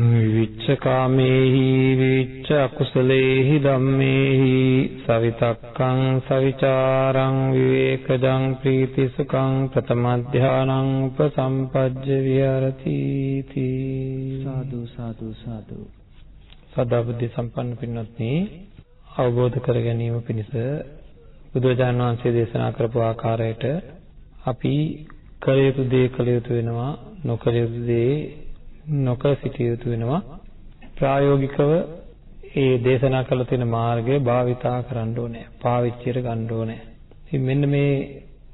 විවිච්ඡ කාමේහි විවිච්ඡ අකුසලේහි ධම්මේහි සවිතක්කං සවිචාරං විවේකජං ප්‍රීති සුඛං ප්‍රතම ධානං උපසම්පජ්ජ විහරති තී සාදු සාදු සාදු සදා බුද්ධ සම්පන්න පින්වත්නි අවබෝධ කර ගැනීම පිණිස බුදුරජාණන් වහන්සේ දේශනා කරපු ආකාරයට අපි කළ යුතු දේ කළ යුතු වෙනවා නොකළ යුතු දේ නොකර සිටිය යුතු වෙනවා. ප්‍රායෝගිකව ඒ දේශනා කළ තියෙන මාර්ගය භාවිතා කරන්න ඕනේ. පාවිච්චියට ගන්න ඕනේ. ඉතින් මෙන්න මේ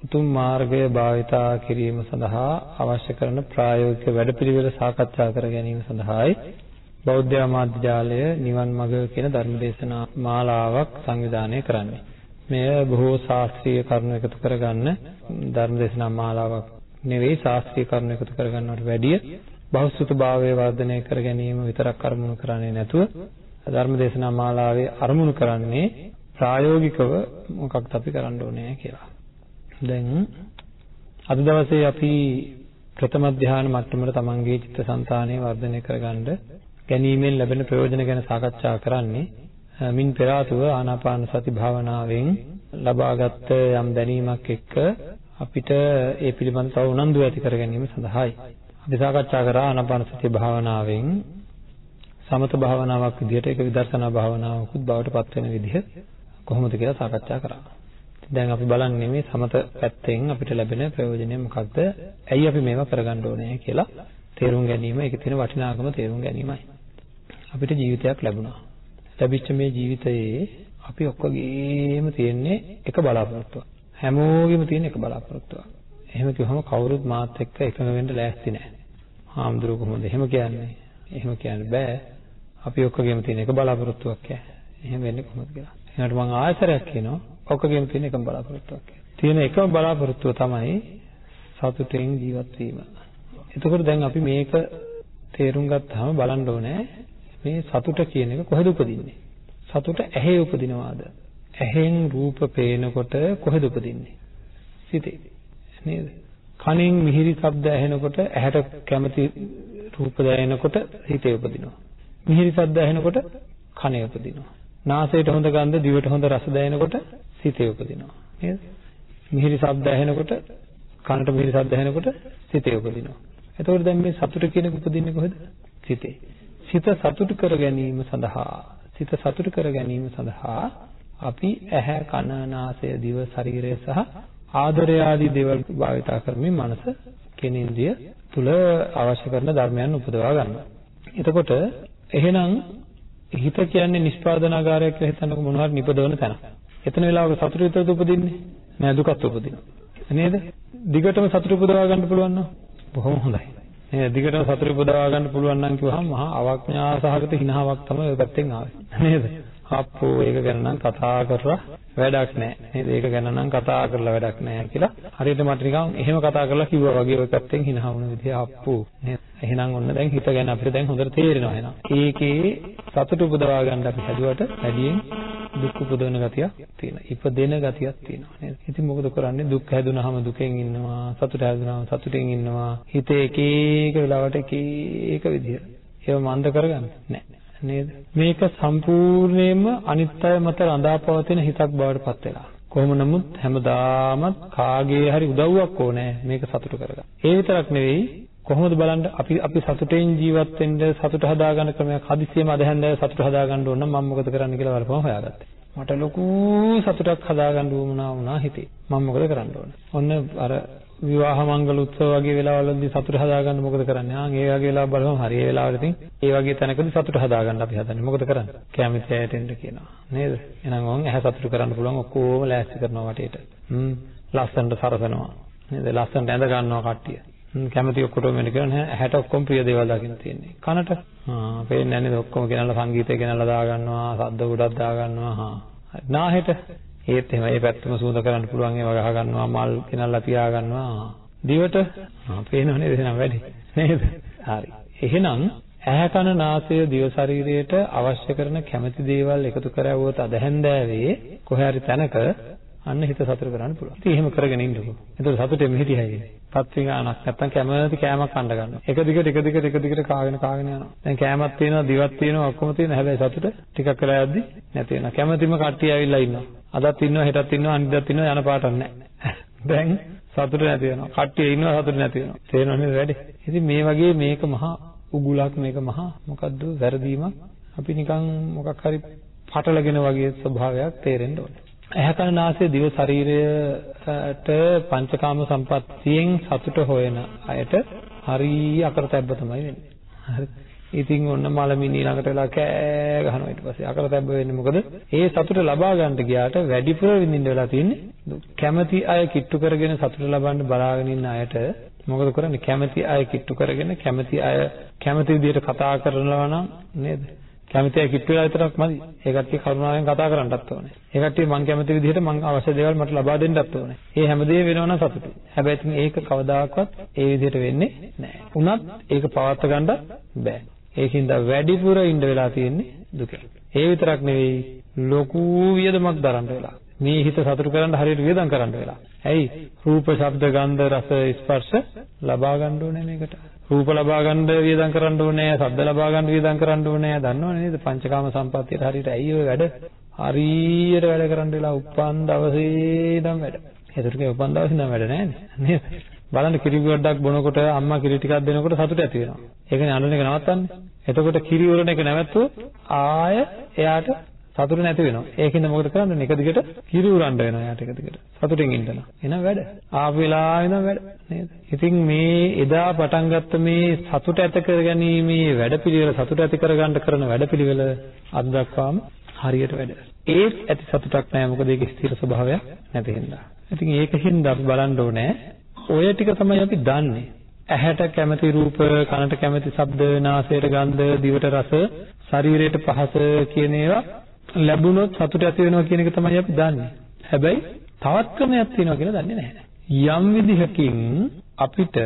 උතුම් මාර්ගය භාවිතා කිරීම සඳහා අවශ්‍ය කරන ප්‍රායෝගික වැඩපිළිවෙල සාකච්ඡා කර ගැනීම සඳහායි බෞද්ධ ආමාත්‍ය ජාලය නිවන් මඟ කියන ධර්ම දේශනා මාලාවක් සංවිධානය කරන්නේ. මෙය බොහෝ ශාස්ත්‍රීය කරුණු එකතු කරගන්න ධර්ම දේශනා මාලාවක් නෙවෙයි ශාස්ත්‍රීය කරුණු එකතු කරගන්නවට වැඩිය බහුසුත භාවය වර්ධනය කර ගැනීම විතරක් අරමුණු කරන්නේ නැතුව ධර්ම දේශනා මාලාවේ අරමුණු කරන්නේ ප්‍රායෝගිකව මොකක්ද අපි කරන්න ඕනේ කියලා. දැන් අද දවසේ අපි ප්‍රථම ධ්‍යාන මට්ටමට තමන්ගේ චිත්තසංතානය වර්ධනය කරගන්න ගැනීමෙන් ලැබෙන ප්‍රයෝජන ගැන සාකච්ඡා කරන්නේ මින් පෙර ආතුව ආනාපාන සති භාවනාවෙන් ලබාගත් යම් දැනීමක් එක්ක අපිට ඒ පිළිබඳව තව උනන්දු ඇති කර ගැනීම සඳහායි. අපි සාකච්ඡා කරා ආනාපාන සති භාවනාවෙන් සමත භාවනාවක් විදිහට ඒක විදර්ශනා භාවනාවකුත් බවට පත් වෙන විදිහ කොහොමද කියලා සාකච්ඡා කරා. දැන් අපි බලන්නේ මේ සමත පැත්තෙන් අපිට ලැබෙන ප්‍රයෝජනය මොකක්ද? ඇයි අපි මේවා කරගන්න ඕනේ කියලා තේරුම් ගැනීම, ඒකේ තියෙන වටිනාකම තේරුම් ගැනීමයි. අපිට ජීවිතයක් ලැබුණා. ලැබිච්ච මේ ජීවිතයේ අපි ඔක්කොගේම තියෙන්නේ එක බලාපොරොත්තුවක්. හැමෝගෙම තියෙන එක බලාපොරොත්තුවක්. එහෙම කිව්වම කවුරුත් මාත් එක්ක එකඟ වෙන්න ලෑස්ති නැහැ. හාමුදුරුවෝ කොහොමද එහෙම කියන්නේ? එහෙම කියන්න බෑ. අපි ඔක්කොගෙම තියෙන එක බලාපොරොත්තුවක් ඈ. එහෙම වෙන්නේ කොහොමද කියලා. එහෙනම් මම ආයතරයක් කියනවා ඔක්කොගෙම තියෙන එකම බලාපොරොත්තුවක්. තියෙන එකම බලාපොරොත්තුව තමයි සතුටෙන් ජීවත් වීම. එතකොට දැන් අපි මේක තේරුම් ගත්තාම බලන්න ඕනේ මේ සතුට කියන එක කොහෙද උපදින්නේ? සතුට ඇහි උපදිනවාද? ඇහෙන් රූප පේනකොට කොහෙද උපදින්නේ? සිතේ. නේද? කනෙන් මිහිරි ශබ්ද ඇහෙනකොට ඇහැට කැමති රූප දැනෙනකොට හිතේ උපදිනවා. මිහිරි ශබ්ද ඇහෙනකොට කනේ උපදිනවා. නාසයට හොඳ ගන්ධ, දිවට හොඳ රස දැනෙනකොට සිතේ උපදිනවා. නේද? මිහිරි ශබ්ද ඇහෙනකොට කනට මිහිරි ශබ්ද ඇහෙනකොට සිතේ උපදිනවා. එතකොට දැන් මේ සතුට කියන එක උපදින්නේ කොහෙද? සිතේ. සිත සතුට කර ගැනීම සඳහා සිත සතුට කර ගැනීම සඳහා අපි ඇහැ කන නාසය දිව ශරීරය සහ ආදරය ආදී දේවල් භාවිතා කරමින් මනස කෙනින්දිය තුල අවශ්‍ය කරන ධර්මයන් උපදවා ගන්නවා. එතකොට එහෙනම් හිත කියන්නේ නිෂ්පාදනාගාරයක් කියලා හිතන්නකො මොනවාරි නිපදවන තැන. එතන වෙලාවක සතුට විතරද උපදින්නේ? නෑ දුකත් උපදිනවා. නේද? දිගටම සතුට උපදවා ගන්න පුළුවන් නෝ? බොහොම හොඳයි. නේද? දිගටම සතුට උපදවා ගන්න පුළුවන් නම් කිව්වහම මහා අවඥා සහගත හිනාවක් තමයි ඔය පැත්තෙන් ආවේ. නේද? අප්පෝ ඒක ගැන නම් කතා කරලා වැඩක් නැහැ. නේද? ඒක ගැන නම් කතා කරලා වැඩක් නැහැ කියලා. හරියට මට නිකන් එහෙම කතා කරලා කිව්වා වගේ ඔය පැත්තෙන් hina වුණ විදිහ අප්පෝ. නේද? එහෙනම් ඔන්න දැන් හිත ගැන අපිට දැන් හොඳට තේරෙනවා එහෙනම්. ඒකේ සතුට උපදවා ගන්න අපි හැදුවට වැඩියෙන් දුක් උපදවන ගතියක් තියෙනවා. ඉපදෙන ගතියක් තියෙනවා නේද? ඉතින් මොකද කරන්නේ? දුක් හැදුනහම දුකෙන් ඉන්නවා, සතුට හැදුනහම සතුටෙන් ඉන්නවා. හිතේ එක එක වෙලාවට එක එක විදිහ. ඒව මන්ද කරගන්න නැහැ. නේද? මේක සම්පූර්ණයෙන්ම අනිත්‍ය මත රඳාපවතින හිතක් බවට පත් වෙලා. කොහොම නමුත් හැමදාමත් කාගේ හරි උදව්වක් ඕනේ මේක සතුට කරගන්න. ඒ විතරක් නෙවෙයි කොහොමද බලන්න අපි අපි සතුටෙන් ජීවත් වෙන්න සතුට හදාගන්න ක්‍රමයක් හදිස්සියම අදහැන්දෑ සතුට හදාගන්න ඕන නම් මම මොකද කරන්න කියලා බලපුවම හොයාගත්තා. මට ලොකු සතුටක් හදාගන්න උවමනා වුණා හිතේ. මම මොකද කරන්න ඕන? ඔන්න අර විවාහ මංගල උත්සව වගේ වෙලාවලදී සතුට හදාගන්න මොකද කරන්නේ? ආන් ඒ වගේ වෙලාව බලමු හරි ඒ වෙලාවට ඉතින් ඒ වගේ තැනකදී සතුට හදාගන්න අපි හදන්නේ. මොකද කරන්නේ? කැමති අයට එන්න කියනවා. නේද? එහෙනම් වොන් ඇහැ සතුට කරන්න පුළුවන් ඔක්කොම ලෑස්ති කරනවා වටේට. හ්ම් ලස්සනට සරසනවා. නේද? ලස්සනට ඇඳ ගන්නවා කට්ටිය. කැමති ඔක්කොටම වෙන කියලා ඇහැට ඔක්කොම ප්‍රිය දේවල් දකින්න තියෙන්නේ. කනට ආ පේන්නේ නැහැ නේද ඔක්කොම ගෙනල්ලා සංගීතය ගෙනල්ලා දා ගන්නවා, ශබ්ද ගොඩක් දා ගන්නවා. හා. නාහෙට ඒත් එහෙම ඒ පැත්තම සූඳ කරන්න පුළුවන් ඒවා ගහ ගන්නවා, මල් ගෙනල්ලා තියා ගන්නවා. දිවට ආ පේනව නේද එහෙනම් වැඩි. නේද? හරි. එහෙනම් ඇහැ කන නාසය දිව ශරීරයට අවශ්‍ය කරන කැමති දේවල් එකතු කරවුවොත් අදහැන්දෑවේ කොහේ හරි තැනක අන්න හිත සතුට කරන්න පුළුවන්. ඉතින් එහෙම කරගෙන ඉන්නකො. එතකොට සතුටෙම හිටියයි ඉන්නේ. පත් විගානක් නැත්තම් කැමති කෑමක් කන්න ගන්නවා. එක දිගට එක දිගට එක දිගට කාගෙන කාගෙන යනවා. දැන් කෑමක් තියෙනවා, දිවක් තියෙනවා, ඔක්කොම තියෙනවා. හැබැයි සතුට ටිකක් වෙලා යද්දි නැති වෙනවා. කැමතිම කට්ටිය ඇවිල්ලා ඉන්නවා. අදත් ඉන්නවා, හෙටත් ඉන්නවා, අනිද්දාත් ඉන්නවා, යන පාටක් නැහැ. දැන් සතුට නැති වෙනවා. කට්ටිය ඉන්නවා සතුට නැති වෙනවා. තේරෙනවද වැඩි? ඉතින් මේ වගේ මේක මහා උගුලක් මේක මහා මොකද්ද වැරදීමක්. අපි නිකන් මොකක් හරි පටලගෙන වගේ ස්වභාවයක් තේරෙන්න ඕනේ. ඇහැ කන නාසය දිව ශරීරයට පංචකාම සම්පත්තියෙන් සතුට හොයන අයට හරිය අකරතැබ්බ තමයි වෙන්නේ. හරි. ඉතින් ඔන්න මලමිනී ළඟට වෙලා කෑ ගහනවා ඊට පස්සේ අකරතැබ්බ වෙන්නේ මොකද? ඒ සතුට ලබා ගන්නට ගියාට වැඩිපුර විඳින්න වෙලා තියෙන්නේ කැමැති අය කිට්ටු කරගෙන සතුට ලබන්න බලාගෙන ඉන්න අයට මොකද කරන්නේ? කැමැති අය කිට්ටු කරගෙන කැමැති අය කැමැති විදිහට කතා කරනවා නම් නේද? කැමති අය කිට්ටු වෙලා විතරක් මදි. ඒ කට්ටිය කරුණාවෙන් කතා කරන්නත් ඕනේ. ඒ කට්ටිය මං කැමති විදිහට මං අවශ්‍ය දේවල් මට ලබා දෙන්නත් ඕනේ. මේ හැමදේම වෙනවනම් සතුටුයි. හැබැයි ඉතින් ඒක කවදාකවත් ඒ විදිහට වෙන්නේ නැහැ. උනත් ඒක පවත් ගන්න බෑ. ඒකින්ද වැඩිපුර ඉඳ වෙලා තියෙන්නේ දුකේ. ඒ විතරක් නෙවෙයි ලොකු වියදමක් දරන්න වෙලා. මේ හිත සතුටු කරන්න හරියට වියදම් කරන්න වෙලා. ඇයි? රූප, ශබ්ද, ගන්ධ, රස, ස්පර්ශ ලබා ගන්න ඕනේ මේකට. රූප ලබා ගන්න වියදම් කරන්න ඕනේ, ශබ්ද ලබා ගන්න වියදම් කරන්න ඕනේ. දන්නවනේ නේද? පංචකාම සම්පත්තියට හරියට ඇයි ඔය වැඩ? හරියට වැඩ කරන්න වෙලා උපන් දවසේ ඉඳන් වැඩ. ඒතරකේ උපන් දවසේ ඉඳන් වැඩ නැහැ නේද? බලන්න කිරි ගොඩක් බොනකොට අම්මා කිරි ටිකක් දෙනකොට සතුට ඇති වෙනවා. ඒකනේ අඬන එක නවත්තන්නේ. එතකොට කිරි උරන එක නැවතුවොත් ආය එයාට සතුට නැති වෙනවා. ඒකින්ද මොකද කරන්නේ? එක දිගට කිරි උරන්න වෙනවා එයාට එක දිගට. සතුටින් ඉඳලා. එහෙනම් වැඩ. ආපු වෙලාවෙ ඉඳන් වැඩ නේද? ඉතින් මේ එදා පටන් ගත්ත මේ සතුට ඇති කරගැනීමේ වැඩපිළිවෙල සතුට ඇති කරගන්න කරන වැඩපිළිවෙල අද දක්වාම හරියට වැඩ. ඒත් ඇති සතුටක් නැහැ. මොකද ඒකේ ස්ථිර ස්වභාවයක් නැති හින්දා. ඉතින් ඒකින්ද අපි බලන්න ඕනේ ඔය ටික තමයි අපි දන්නේ. ඇහැට කැමති රූප, කනට කැමති ශබ්ද, නාසයට ගන්ධ, දිවට රස, ශරීරයට පහස කියන ඒවා ලැබුණොත් සතුට ඇති වෙනවා කියන එක තමයි අපි දන්නේ. හැබැයි තවත් ක්‍රමයක් තියෙනවා කියලා දන්නේ නැහැ. යම් විදිහකින් අපිට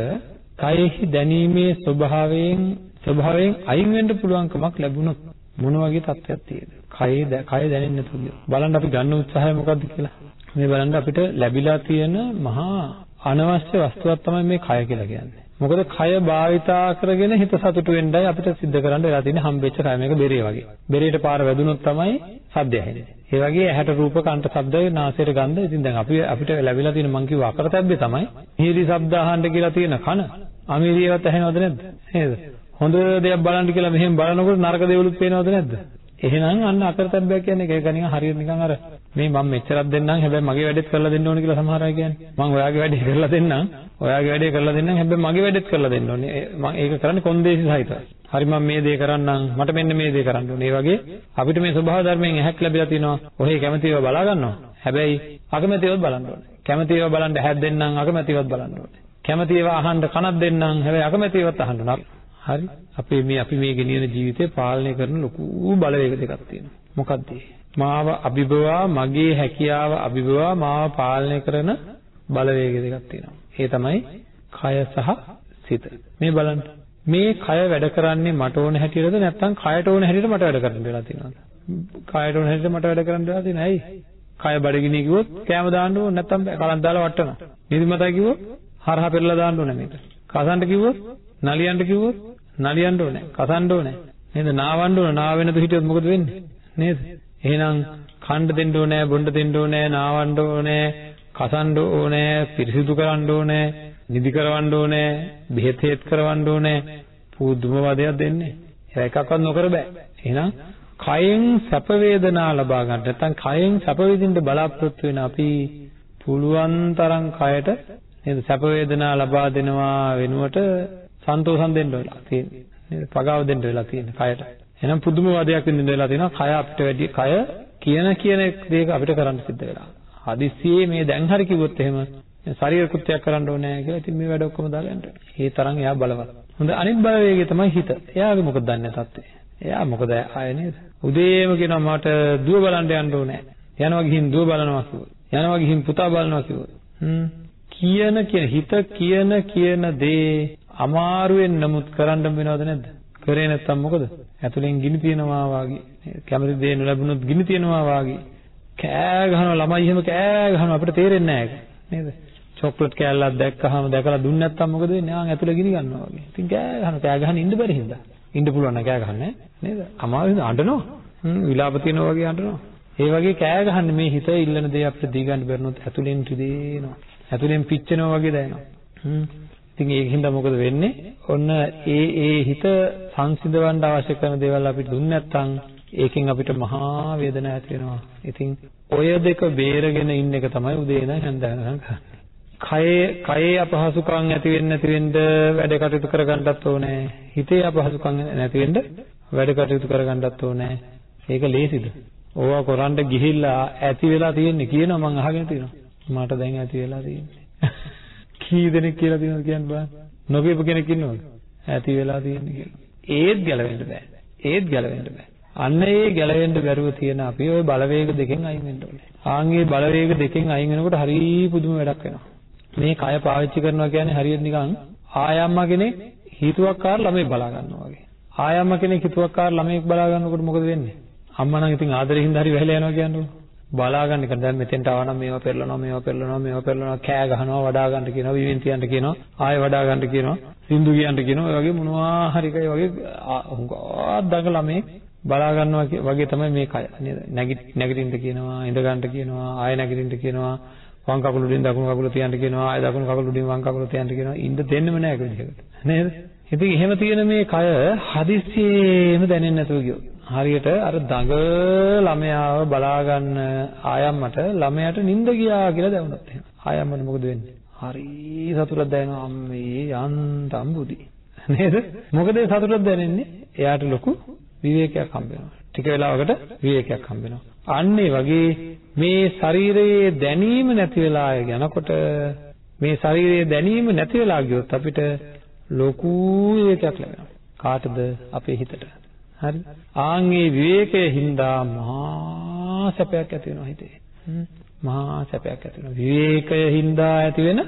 කයෙහි දැනීමේ ස්වභාවයෙන් ස්වභාවයෙන් අයින් වෙන්න පුළුවන්කමක් ලැබුණොත් මොන වගේ තත්ත්වයක් තියෙද? කයේ කය දැනෙන්නේ නැතුව. බලන්න අපි ගන්න උත්සාහය මොකක්ද කියලා. මේ බලන්න අපිට ලැබිලා තියෙන මහා අනවශ්‍ය වස්තුවක් තමයි මේ කය කියලා කියන්නේ. මොකද කය භාවිතා කරගෙන හිත සතුටු වෙන්නයි අපිට සිද්ධ කරන්න වෙලා තියෙන්නේ හම්බෙච්ච කය මේක බෙරේ වගේ. බෙරේට පාර වැදුනොත් තමයි සද්ද ඇහෙන්නේ. ඒ වගේ ඇහැට රූප කන්ට ශබ්ද නාසයට ගන්ධ ඉතින් දැන් අපි අපිට ලැබිලා තියෙන මං කිව්ව අකරතැබ්බේ තමයි මිහිරි ශබ්ද අහන්න කියලා තියෙන කන. අමිරියවත් ඇහෙනවද නැද්ද? නේද? හොඳ දෙයක් බලන්න කියලා මෙහෙම බලනකොට නරක දේවලුත් පේනවද නැද්ද? එහෙනම් අන්න අකරතැබ්බයක් කියන්නේ ඒක නිකන් හරියට නිකන් අර මේ මම මෙච්චරක් දෙන්නම් හැබැයි මගේ වැඩෙත් කරලා දෙන්න ඕනේ කියලා සමහර අය කියන්නේ. මම ඔයාගේ වැඩේ කරලා දෙන්නම්. ඔයාගේ වැඩේ කරලා දෙන්නම් හැබැයි මගේ වැඩෙත් කරලා දෙන්න ඕනේ. මම ඒක කරන්නේ කොන්දේසි සහිතව. හරි මම මේ දේ කරන්නම් මට මෙන්න මේ දේ කරන්න ඕනේ. ඒ වගේ අපිට මේ ස්වභාව ධර්මයෙන් ඇහැක් ලැබිලා තිනවා. ඔහේ කැමැතිව බලා ගන්නවා. හැබැයි අකමැතිවත් බලන්න ඕනේ. කැමැතිව බලන්න ඇහැක් දෙන්නම් අකමැතිවත් බලන්න ඕනේ. කැමැතිව අහන්න කනක් දෙන්නම් හැබැයි අකමැතිවත් අහන්න නෑ. හරි අපේ මේ අපි මේ ගෙනියන ජීවිතේ පාලනය කරන ලොකු බලවේග දෙකක් තියෙනවා. මොකක්ද මාව අභිබවා මගේ හැකියාව අභිබවා මාව පාලනය කරන බලවේග දෙකක් තියෙනවා. ඒ තමයි කය සහ සිත. මේ බලන්න. මේ කය වැඩ කරන්නේ මට ඕන හැටියටද නැත්නම් කයට ඕන හැටියට මට වැඩ කරන්න වෙලා තියෙනවද? කයට ඕන හැටියට මට වැඩ කරන්න වෙලා තියෙනයි. ඇයි? කය බඩගිනි කිව්වොත් කෑම දාන්න ඕන නැත්නම් කලන් දාලා වට්ටනවා. නිදිමතයි කිව්වොත් හරහා පෙරලා දාන්න ඕනේ මේක. කසන්ට කිව්වොත් නලියන්න කිව්වොත් නලියන්න ඕනේ. කසන්න ඕනේ. නේද? නාවන්න ඕනේ. නාව වෙනද හිටියොත් මොකද වෙන්නේ? නේද? එහෙනම් කණ්ඩ දෙන්න ඕනේ, බොණ්ඩ දෙන්න ඕනේ, නාවන්න ඕනේ, කසන්න ඕනේ, පිරිසිදු කරන්න ඕනේ, නිදි කරවන්න ඕනේ, බෙහෙත් හේත් කරවන්න ඕනේ. පුදුම වදයක් දෙන්නේ. ඒක එකක්වත් නොකර බෑ. එහෙනම් කයෙන් සැප වේදනා ලබා ගන්න නැත්නම් කයෙන් සැප විඳින්න බලාපොරොත්තු වෙන අපි පුළුවන් තරම් කයට නේද සැප වේදනා ලබා දෙනවා වෙනුවට සන්තෝෂම් දෙන්න වෙලා තියෙන්නේ නේද පගාව දෙන්න වෙලා තියෙන්නේ කයට එහෙනම් පුදුම වදයක් විඳින්න වෙලා තියෙනවා කය අපිට වැඩි කය කියන කියන දේක අපිට කරන්න සිද්ධ වෙලා හදිස්සියේ මේ දැන් හරි කිව්වොත් එහෙම ශරීර කෘත්‍යයක් කරන්න ඕනේ කියලා ඉතින් මේ වැඩ ඔක්කොම දාලා යන්න. ඒ තරම් එයා බලවත්. හොඳ අනිත් බලවේගය තමයි හිත. එයාගේ මොකද දන්නේ තත්ත්වය. එයා මොකද ආය නේද? උදේම කියනවා මට දුව බලන්න යන්න ඕනේ. යනවා ගිහින් දුව බලනවා කිව්වොත්. යනවා ගිහින් පුතා බලනවා කිව්වොත්. හ්ම්. කියන කියන හිත කියන කියන දේ අමාරුවෙන් නමුත් කරන්න වෙනවද නැද්ද? කරේ නැත්තම් මොකද? ඇතුලෙන් ගිනි තියනවා වාගේ. කැමති දේ නොලැබුණොත් ගිනි තියනවා වාගේ. කෑ ගහනවා ළමයි එහෙම කෑ ගහනවා අපිට තේරෙන්නේ නැහැ නේද? චොක්ලට් කෑල්ලක් දැක්කහම දැකලා දුන්නේ නැත්තම් මොකද වෙන්නේ? ආන් ඇතුලේ ගිනි ගන්නවා වගේ. ඉතින් කෑ ගහන කෑ ගහන්න ඉන්න බැරි හින්දා. ඉන්න පුළුවන් නම් කෑ ගහන්නේ නේද? අමාරුයි අඬනවා. හ්ම් විලාප තියනවා වගේ අඬනවා. ඒ වගේ කෑ ගහන්නේ මේ හිත ඉල්ලන දේ අපිට දී ගන්න බැරිනොත් ඇතුලෙන් රිදෙනවා. ඇතුලෙන් පිච්චෙනවා වගේ දැනෙනවා. හ්ම්. ඉතින් ඒකින්ද මොකද වෙන්නේ? ඔන්න ඒ ඒ හිත සංසිඳවන්න අවශ්‍ය කරන දේවල් අපිට දුන්නේ නැත්නම් ඒකෙන් අපිට මහා වේදනාවක් ඇති වෙනවා. ඉතින් ඔය දෙක බේරගෙන ඉන්න එක තමයි උදේ ඉඳන් හැන්දෑනකම් කරන්නේ. කයේ කයේ අපහසුකම් ඇති වෙන්නේ නැති වෙන්න වැඩ කටයුතු කරගන්නත් ඕනේ. හිතේ අපහසුකම් නැති වෙන්න වැඩ කටයුතු කරගන්නත් ඕනේ. ඒක ලේසිද? ඕවා කරන්න ගිහිල්ලා ඇති වෙලා තියෙන්නේ කියනවා මම අහගෙන තියෙනවා. මට දැන් ඇති වෙලා තියෙන්නේ. කී දෙනෙක් කියලා තියෙනවද කියන්න බලන්න. නොකියපු කෙනෙක් ඉන්නවද? ඇති වෙලා තියෙන්නේ කියලා. ඒත් ගැලවෙන්න බෑ. ඒත් ගැලවෙන්න බෑ. අන්න ඒ ගැලවෙන්න බැරුව තියෙන අපි ওই බලවේග දෙකෙන් අයින් වෙන්න ඕනේ. ආන්ගේ බලවේග දෙකෙන් අයින් වෙනකොට හරි පුදුම වැඩක් වෙනවා. මේ කය පාවිච්චි කරනවා කියන්නේ හරියට නිකන් ආයම්මා කෙනෙක් හිතුවක්කාර ළමෙක් බලා ගන්නවා වගේ. ආයම්මා කෙනෙක් හිතුවක්කාර ළමෙක් බලා ගන්නකොට මොකද වෙන්නේ? අම්මා නම් ඉතින් ආදරෙන් හින්දා හරි වැහලා යනවා කියන්නේ. බලා ගන්න එක. දැන් මෙතෙන්ට ආවනම් මේවා පෙරලනවා මේවා පෙරලනවා මේවා පෙරලනවා. කෑ ගහනවා වඩා ගන්න කියනවා විවින් තියන්න කියනවා ආයෙ වඩා ගන්න කියනවා සින්දු කියන්න කියනවා. ඒ වගේ මොනවා හරි කයි වගේ හුඟා දඟ ළමෙක් බලා ගන්නවා වගේ තමයි මේ කය. නේද? නැගිටින්න කියනවා ඉඳ ගන්න කියනවා ආයෙ නැගිටින්න කියනවා වම් කකුල උඩින් දකුණු කකුල තියන්න කියනවා ආයෙ දකුණු කකුල උඩින් වම් කකුල තියන්න කියනවා. ඉඳ දෙන්නෙම නෑ ඒක විදිහකට. නේද? ඉතින් එහෙම තියෙන මේ කය හදිස්සියෙම දැනෙන්නේ නැතුව ගියොත්. හරියට අර දඟ ළමයාව බලා ගන්න ආයම්මට ළමයාට නිින්ද ගියා කියලා දැනුණත් එහෙම ආයම්මට මොකද වෙන්නේ හරි සතුටක් දැනෙනවා අම්මේ යන්තම් බුදි නේද මොකද සතුටක් දැනෙන්නේ එයාට ලොකු විවේකයක් හම්බ වෙනවා. ටික වෙලාවකට විවේකයක් හම්බ වෙනවා. අන්න වගේ මේ ශරීරයේ දැනීම නැති වෙලා යනකොට මේ ශරීරයේ දැනීම නැති වෙලා ගියොත් අපිට ලොකු විවේකයක් ලැබෙනවා. කාටද? අපේ හිතට. හරි. ආන්ගේ විවේකයේ හින්දා මහා සැපයක් ඇති වෙනවා හිතේ. මහා සැපයක් ඇති වෙනවා. විවේකයේ හින්දා ඇති වෙන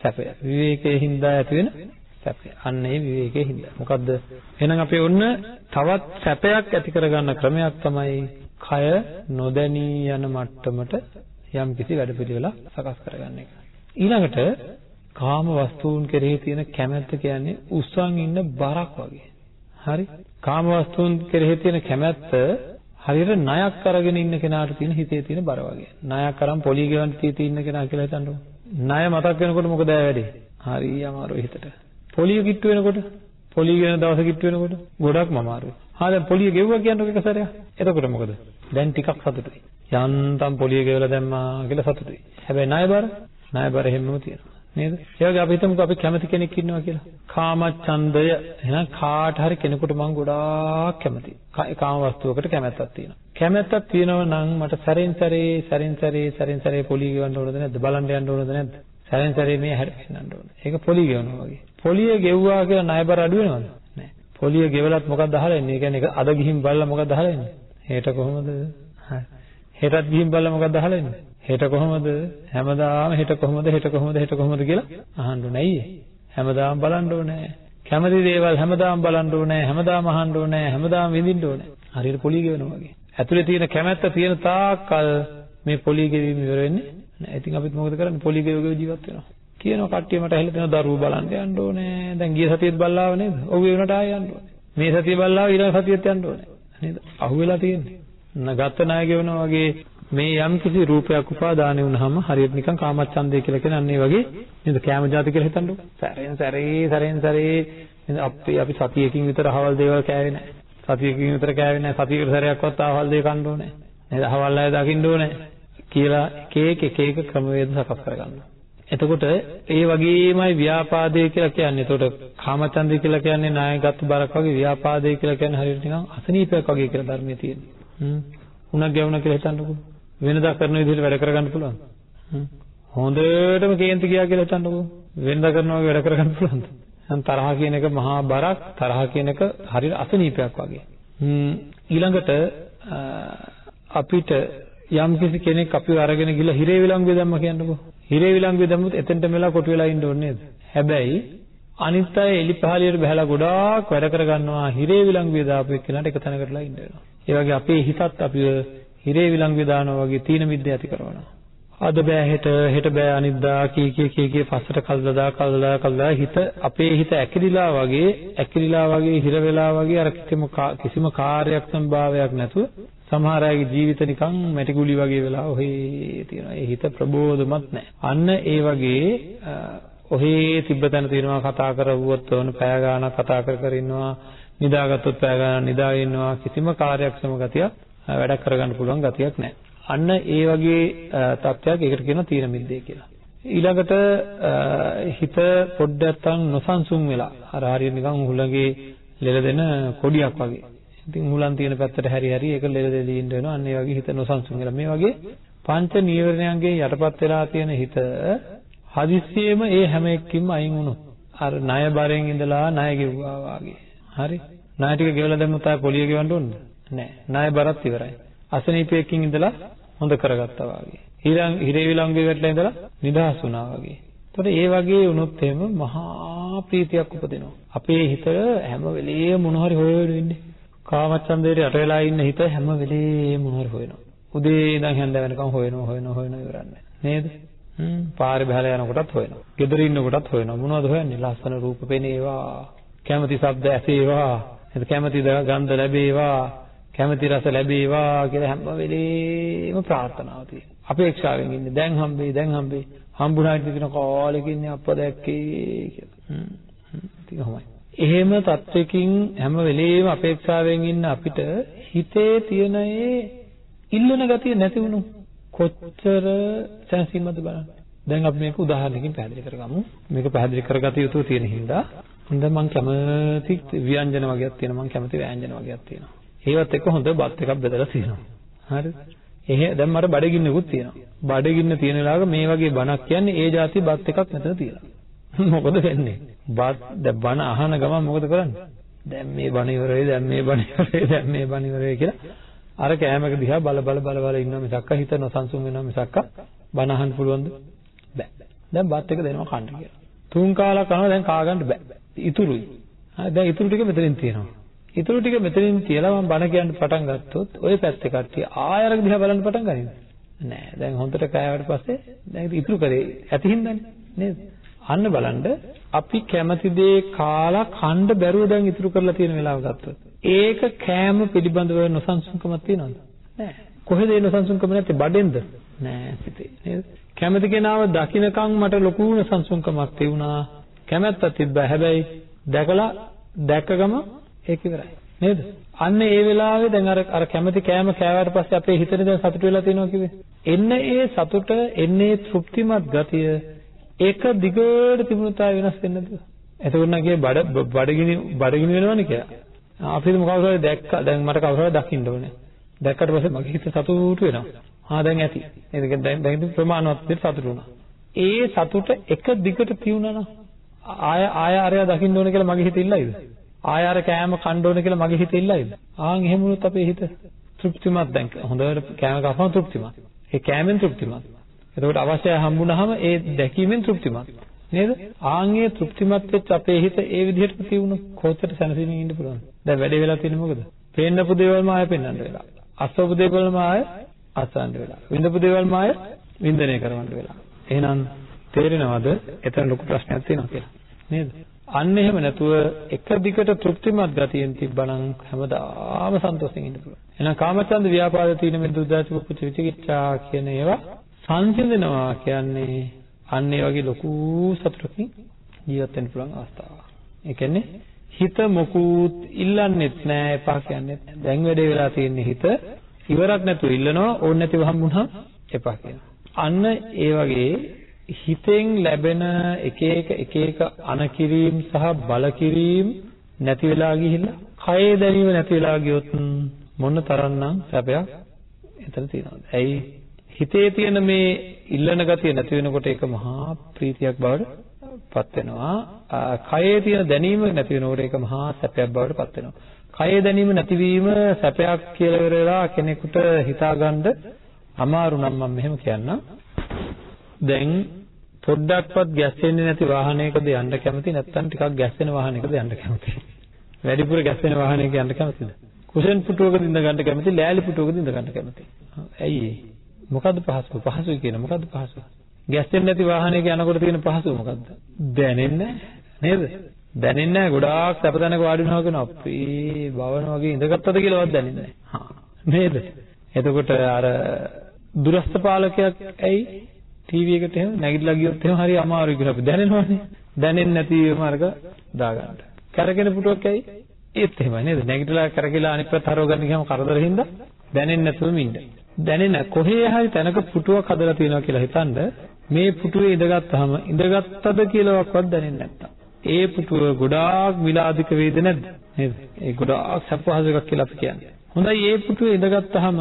සැපය. විවේකයේ හින්දා ඇති වෙන සැපය. අන්න ඒ විවේකයේ හින්දා. මොකද්ද? එහෙනම් අපි ඔන්න තවත් සැපයක් ඇති කරගන්න ක්‍රමයක් තමයි කය නොදැනී යන මට්ටමට යම් කිසි වැඩපිළිවෙලක් සකස් කරගන්න එක. ඊළඟට කාම වස්තුන් කෙරෙහි තියෙන කැමැත්ත කියන්නේ උස්සන් ඉන්න බරක් වගේ. හරි? කාම වස්තුන් කෙරෙහි තියෙන කැමැත්ත හරියට ණයක් අරගෙන ඉන්න කෙනාට තියෙන හිතේ තියෙන බර වගේ. ණයක් අරන් පොලිය ගෙවන්න තියෙ ඉන්න කෙනා කියලා හිතන්නකො. ණය මතක් වෙනකොට මොකද වෙන්නේ? හරි අමාරුයි හිතට. පොලිය කිට්ටු වෙනකොට පොලිය ගෙන දවස කිට්ටු වෙනකොට ගොඩක්ම අමාරුයි. ආ දැන් පොලිය ගෙවුවා කියනකොට එක සැරයක්. එතකොට මොකද? දැන් ටිකක් සතුටුයි. යන්තම් පොලිය ගෙවලා දැම්මා කියලා සතුටුයි. හැබැයි ණය බර ණය බර හැමෝම තියෙනවා. නේද? ඒ වගේ අපි හිතමුකෝ අපි කැමති කෙනෙක් ඉන්නවා කියලා. කාමච්ඡන්දය එහෙනම් කාට හරි කෙනෙකුට මම ගොඩාක් කැමතියි. කාම වස්තුවකට කැමැත්තක් තියෙනවා. කැමැත්තක් තියෙනවා නම් මට සැරෙන් සැරේ සැරෙන් සැරේ සැරෙන් සැරේ පොලිය ගෙවන්න ඕනද නැද්ද? බලන්න යන්න ඕනද නැද්ද? සැරෙන් සැරේ මේ හැඩ පෙන්නන්න ඕනේ. ඒක පොලිය ගෙවනවා වගේ. පොලිය ගෙව්වා කියලා ණයබර අඩු වෙනවද? නෑ. පොලිය ගෙවලත් මොකක්ද අහලා ඉන්නේ? ඒ කියන්නේ අද ගිහින් බලලා මොකක්ද අහලා ඉන්නේ? හෙට කොහොමද? හරි. හෙටත් ගිහින් බලලා මොකක්ද අහලා ඉන්නේ? හෙට කොහොමද? හැමදාම හෙට කොහොමද? හෙට කොහොමද? හෙට කොහොමද කියලා අහන්න ඕනේ. ඇයි හැමදාම බලන්න ඕනේ. කැමති දේවල් හැමදාම බලන්න ඕනේ. හැමදාම අහන්න ඕනේ. හැමදාම විඳින්න ඕනේ. හරියට පොලිය ගෙවනවා වගේ. ඇතුලේ තියෙන කැමැත්ත තියෙන තාක්කල් මේ පොලිය ගෙවීම ඉවර වෙන්නේ නෑ. ඉතින් අපිත් මොකද කරන්නේ? පොලිය ගෙව ගෙව ජීවත් වෙනවා. කියනවා කට්ටිය මට ඇහිලා තියෙනවා දරුවෝ බලන්න යන්න ඕනේ. දැන් ගිය සතියේත් බල්ලාව නේද? ඔව් ඒ වුණාට ආයෙ යන්න ඕනේ. මේ සතියේ බල්ලාව ඊළඟ සතියේත් යන්න ඕනේ. නේද? අහුවෙලා තියෙන්නේ. නගත්ත ණය ගෙවනවා වගේ මේ යම් කිසි රූපයක් උපාදානය වුනහම හරියට නිකන් කාමච්ඡන්දය කියලා කියන්නේ වගේ නේද? කැම જાති කියලා හිතන්නකො. සැරෙන් සැරේ සැරෙන් සැරේ අපි අපි සතියකින් විතර අහවල් දේවල් කෑවේ නැහැ. සතියකින් විතර කෑවේ නැහැ. සතියකට සැරයක්වත් ආවල් දෙක කන්න ඕනේ. නේද? අහවල් අය දකින්න ඕනේ. කියලා එක එක එක එක ක්‍රමවේද සකස් කරගන්නවා. එතකොට ඒ වගේමයි ව්‍යාපාදේ කියලා කියන්නේ. එතකොට කාමචන්දය කියලා කියන්නේ ණයගත් බරක් වගේ ව්‍යාපාදේ කියලා කියන්නේ හරියට නිකන් අසනීපයක් වගේ කියලා ධර්මයේ තියෙනවා. හ්ම්. උණක් ගැවුණා කියලා හිතන්නකෝ. වෙනදා කරන විදිහට වැඩ කරගන්න පුළුවන්. හ්ම්. හොඳටම කේන්ති ගියා කියලා හිතන්නකෝ. වෙනදා කරනවා වගේ වැඩ කරගන්න පුළුවන්ද? දැන් තරහ කියන එක මහා බරක් තරහ කියන එක හරියට අසනීපයක් වගේ. හ්ම් ඊළඟට අපිට යම් කිසි කෙනෙක් අපිව අරගෙන ගිහලා හිරේ විලංගුවේ දැම්ම කියන්නකෝ. හිරේ විලංගුවේ දැම්මුත් එතෙන්ට මෙලා කොටු වෙලා ඉන්න ඕනේ නේද? හැබැයි අනිත් අය එලිපහලියට බහැලා ගොඩාක් වැඩ කරගන්නවා හිරේ විලංගුවේ දාපු එක්කෙනාට එක තැනකටලා ඉන්න වෙනවා. ඒ වගේ අපේ හිතත් අපිව හිරේ විලංගුවේ දානවා වගේ තීන මිද්ද ඇති කරනවා. අද බෑ හෙට හෙට බෑ අනිද්දා කී කී කී කී පස්සට කල්දදා කල්දදා කල්දදා හිත අපේ හිත ඇකිලිලා වගේ ඇකිලිලා වගේ හිර වෙලා වගේ අර කිසිම කිසිම කාර්යයක් සම්භාවයක් නැතුව සමහර අයගේ ජීවිත නිකන් මැටි ගුලි වගේ වෙලා ඔහේ තියෙනවා. ඒ හිත ප්‍රබෝධමත් නැහැ. අන්න ඒ වගේ ඔහේ තිබ්බ තැන තියෙනවා කතා කරවුවොත් ඕන පෑ ගානක් කතා කර කර ඉන්නවා. නිදාගත්තොත් පෑ ගානක් නිදා ඉන්නවා. කිසිම කාර්යක්ෂම ගතියක් වැඩක් කරගන්න පුළුවන් ගතියක් නැහැ. අන්න ඒ වගේ තත්ත්වයක් ඒකට කියනවා තීන මිද්දේ කියලා. ඊළඟට හිත පොඩ්ඩක් නොසන්සුන් වෙලා අර හරියට නිකන් හුලඟේ ලෙල දෙන කොඩියක් වගේ. ඉතින් හුලන් තියෙන පැත්තට හැරි හැරි ඒක ලෙල දෙලී ඉන්න වෙනවා. අන්න ඒ වගේ හිත නොසන්සුන් වෙලා මේ වගේ පංච නීවරණයන්ගෙන් යටපත් වෙලා තියෙන හිත හදිස්සියෙම ඒ හැම එකකින්ම අයින් වුණොත් අර ණය බරෙන් ඉඳලා ණය ගෙවුවා වගේ. හරි. ණය ටික ගෙවලා දැම්මොත් ආය පොලිය ගෙවන්න ඕනද? නෑ. ණය බරත් ඉවරයි. අසනීපයකින් ඉඳලා හොඳ කරගත්තා වගේ. හිරන් හිරේ විලංගුවේ වැටලා ඉඳලා නිදහස් වුණා වගේ. එතකොට ඒ වගේ වුණොත් එහෙම මහා ප්‍රීතියක් උපදිනවා. අපේ හිත හැම වෙලේම මොන හරි හොයගෙන ඉන්නේ. කාමච්ඡන්දේට යට වෙලා ඉන්න හිත හැම වෙලේම මොන හරි හොයනවා. උදේ ඉඳන් හැන්ද වෙනකම් හොයනවා හොයනවා හොයනවා ඉවරන්නේ නේද? හ්ම් පාරේ බහලා යනකොටත් හොයනවා. ගෙදර ඉන්නකොටත් හොයනවා. මොනවද හොයන්නේ? ලස්සන රූප පෙනේවා, කැමති ශබ්ද ඇසේවා, එතන කැමති ගන්ධ ලැබේවා, කැමති රස ලැබේවා කියලා හැම වෙලේම ප්‍රාර්ථනාව තියෙනවා. අපේක්ෂාවෙන් ඉන්නේ. දැන් හම්බෙයි, දැන් හම්බෙයි. හම්බුනාට කියන කාලෙක ඉන්නේ අප්ප දැක්කේ කියලා. හ්ම්. ඉතින් කොහොමයි. එහෙම තත්වයකින් හැම වෙලේම අපේක්ෂාවෙන් ඉන්න අපිට හිතේ තියෙන ඒ ඉල්ලන ගතිය නැති වුණු කොච්චර සැනසීමද බලන්න. දැන් අපි මේක උදාහරණකින් පැහැදිලි කරගමු. මේක පැහැදිලි කරගත යුතු තියෙන හින්දා හොඳ මම කැමති ව්‍යංජන වගේක් තියෙනවා මම කැමති ව්‍යංජන වගේක් තියෙනවා. ඒවත් එක්ක හොඳ බත් එකක් බෙදලා තියෙනවා. හරිද? එහෙ දැන් මට බඩගින්නකුත් තියෙනවා. බඩගින්න තියෙන වෙලාවක මේ වගේ බණක් කියන්නේ ඒ જાති බත් එකක් මෙතන තියෙනවා. මොකද වෙන්නේ? බත් දැන් බණ අහන ගමන් මොකද කරන්නේ? දැන් මේ බණ ඉවරයි, දැන් මේ බණ ඉවරයි, දැන් මේ බණ ඉවරයි කියලා අර කෑමක දිහා බල බල බල බල ඉන්නවා මිසක්ක හිත නොසන්සුන් වෙනවා මිසක්ක බණ අහන්න පුළුවන්ද? බෑ. දැන් බත් එක දෙනවා කන්න කියලා. තුන් කාලක් කනවා දැන් කා ගන්න බෑ. ඉතුරුයි. හරි දැන් ඉතුරු ටික මෙතනින් තියෙනවා. ඉතුරු ටික මෙතනින් තියලා මම බණ කියන්න පටන් ගත්තොත් ওই පැත්තේ කට්ටිය ආයරක දිහා බලන්න පටන් ගනිනවා. නෑ දැන් හොඳට කෑවට පස්සේ දැන් ඉතුරු කරේ ඇති හින්දානේ නේද? අන්න බලන්න අපි කැමති දේ කාලා කණ්ඩ බැරුව දැන් ඉතුරු කරලා තියෙන වෙලාව ගත්තොත් ඒක කෑම පිළිබඳව නොසන්සුන්කමක් තියනවද? නෑ. කොහෙද ඒ නොසන්සුන්කම නැත්තේ? බඩෙන්ද? නෑ සිතේ නේද? කැමති කෙනාව දකින්නකම් මට ලොකු නොසන්සුන්කමක් තියුණා. කැමැත්තක් තිබ්බා. හැබැයි දැකලා දැක්ක ගම ඒක ඉවරයි. නේද? අන්න ඒ වෙලාවේ දැන් අර අර කැමති කෑම කෑවට පස්සේ අපේ හිතේ දැන් සතුට වෙලා තියෙනවා කිව්වේ. එන්න ඒ සතුට එන්නේ තෘප්තිමත් ගතිය ඒක දිගට තිබුණත් ආය වෙනස් වෙන්නේ නැතුව. එතකොට නම් කියේ බඩ බඩගිනි බඩගිනි වෙනවනේ කියලා. අපිට මොකද හරි දැක්ක දැන් මට කවුරු හරි දකින්න ඕනේ. දැක්කට පස්සේ මගේ හිත සතුටු වෙනවා. ආ දැන් ඇති. ඒක දැන් දැන් ප්‍රමාණවත් විදිහට සතුටු වුණා. ඒ සතුට එක දිගට තියුණා නම් ආය ආය අරයා දකින්න ඕනේ කියලා මගේ හිත ඉල්ලයිද? ආය අර කෑම කන්න ඕනේ කියලා මගේ හිත ඉල්ලයිද? ආන් එහෙම වුණොත් අපේ හිත තෘප්තිමත් දැන් හොඳට කෑම කපම තෘප්තිමත්. ඒ කෑමෙන් තෘප්තිමත්. එතකොට අවශ්‍යය හම්බුනහම ඒ දැකීමෙන් තෘප්තිමත්. නේද? ආන්ගේ තෘප්තිමත් වෙච්ච අපේ හිත ඒ විදිහට තියුණු කොච්චර සැනසීමෙන් ඉන්න පුළුවන්ද? දැන් වැඩේ වෙලා තියෙන්නේ මොකද? පේන්නපු දේවල්ම ආයෙ පෙන්වන්න වෙලා. අස්වපු දේවල්ම ආයෙ අස්වන්න වෙලා. විඳපු දේවල්ම ආයෙ වින්දනය කරවන්න වෙලා. එහෙනම් තේරෙනවද? එතන ලොකු ප්‍රශ්නයක් තියෙනවා කියලා. නේද? අන්න එහෙම නැතුව එක දිගට තෘප්තිමත් ගතියෙන් තිබ්බනම් හැමදාම සන්තෝෂෙන් ඉන්න පුළුවන්. එහෙනම් කාමචන්ද ව්‍යාපාද තීන මිද්ද උද්දාච කුච්ච විචිකිච්ඡා කියන ඒවා සංසිඳනවා කියන්නේ අන්න ඒ වගේ ලොකු සතුටකින් ජීවත් වෙන්න පුළුවන් අවස්ථාවක්. ඒ කියන්නේ හිත මොකුත් ඉල්ලන්නෙත් නෑ එපා කියන්නෙත් නෑ. දැන් වැඩේ වෙලා තියෙන්නේ හිත ඉවරක් නැතුව ඉල්ලනවා ඕන නැතිව හම්බුනහම එපා කියනවා. අන්න ඒ වගේ හිතෙන් ලැබෙන එක එක එක එක අනකිරීම සහ බල කිරීම නැති වෙලා ගිහිල්ලා කයේ දැනීම නැති වෙලා ගියොත් මොන තරම්නම් සැපයක් එතන තියෙනවද? ඇයි හිතේ තියෙන මේ ඉල්ලන ගතිය නැති වෙනකොට ඒක මහා ප්‍රීතියක් බවට පත් වෙනවා. කයේ තියෙන දැනීම නැති වෙනකොට ඒක මහා සැපයක් බවට පත් වෙනවා. කයේ දැනීම නැතිවීම සැපයක් කියලා වෙලා කෙනෙකුට හිතාගන්න අමාරු නම් මම මෙහෙම කියන්නම්. දැන් පොඩ්ඩක්වත් ගැස්සෙන්නේ නැති වාහනයකද යන්න කැමති නැත්නම් ටිකක් ගැස්සෙන වාහනයකද යන්න කැමති? වැඩිපුර ගැස්සෙන වාහනයක යන්න කැමතිද? කුෂන් පුටුවක ඉඳ ගන්න කැමති, ලෑලි පුටුවක ඉඳ ගන්න කැමති. ඇයි? මොකද්ද පහසුව? පහසුයි කියන මොකද්ද පහසුව? ගැස්සෙන්නේ නැති වාහනයක යනකොට තියෙන පහසුව මොකද්ද? දැනෙන්නේ නේද? දැනෙන්නේ නැහැ ගොඩාක් සැප තැනක වාඩි වෙනවා කියන අපේ භවන වගේ ඉඳගත්තද කියලාවත් දැනෙන්නේ නැහැ. නේද? එතකොට අර දුරස්ත පාලකයක් ඇයි ටීවී එකට එහෙම නැගිටලා ගියොත් එහෙම හරි අමාරුයි කියලා අපි දැනෙනවනේ. දැනෙන්නේ නැතිවම අරක දාගන්න. කරගෙන පුටුවක් ඇයි? ඒත් එහෙමයි නේද? නැගිටලා කරකිලා අනිත් පැත්ත හරව ගන්න ගියාම කරදරින්ද දැනෙන්නේ නැතුවම ඉන්න. දැනෙන කොහේ හරි තැනක පුටුවක් හදලා තියෙනවා කියලා හිතනද මේ පුටුවේ ඉඳගත්තාම ඉඳගත්තද කියලාවත් දැනෙන්නේ නැත්තම්. ඒ පුටුව ගොඩාක් විලාදික වේද නැද්ද? නේද? ඒ ගොඩාක් සපහසු එකක් කියලා අපි කියන්නේ. හොඳයි මේ පුටුවේ ඉඳගත්තාම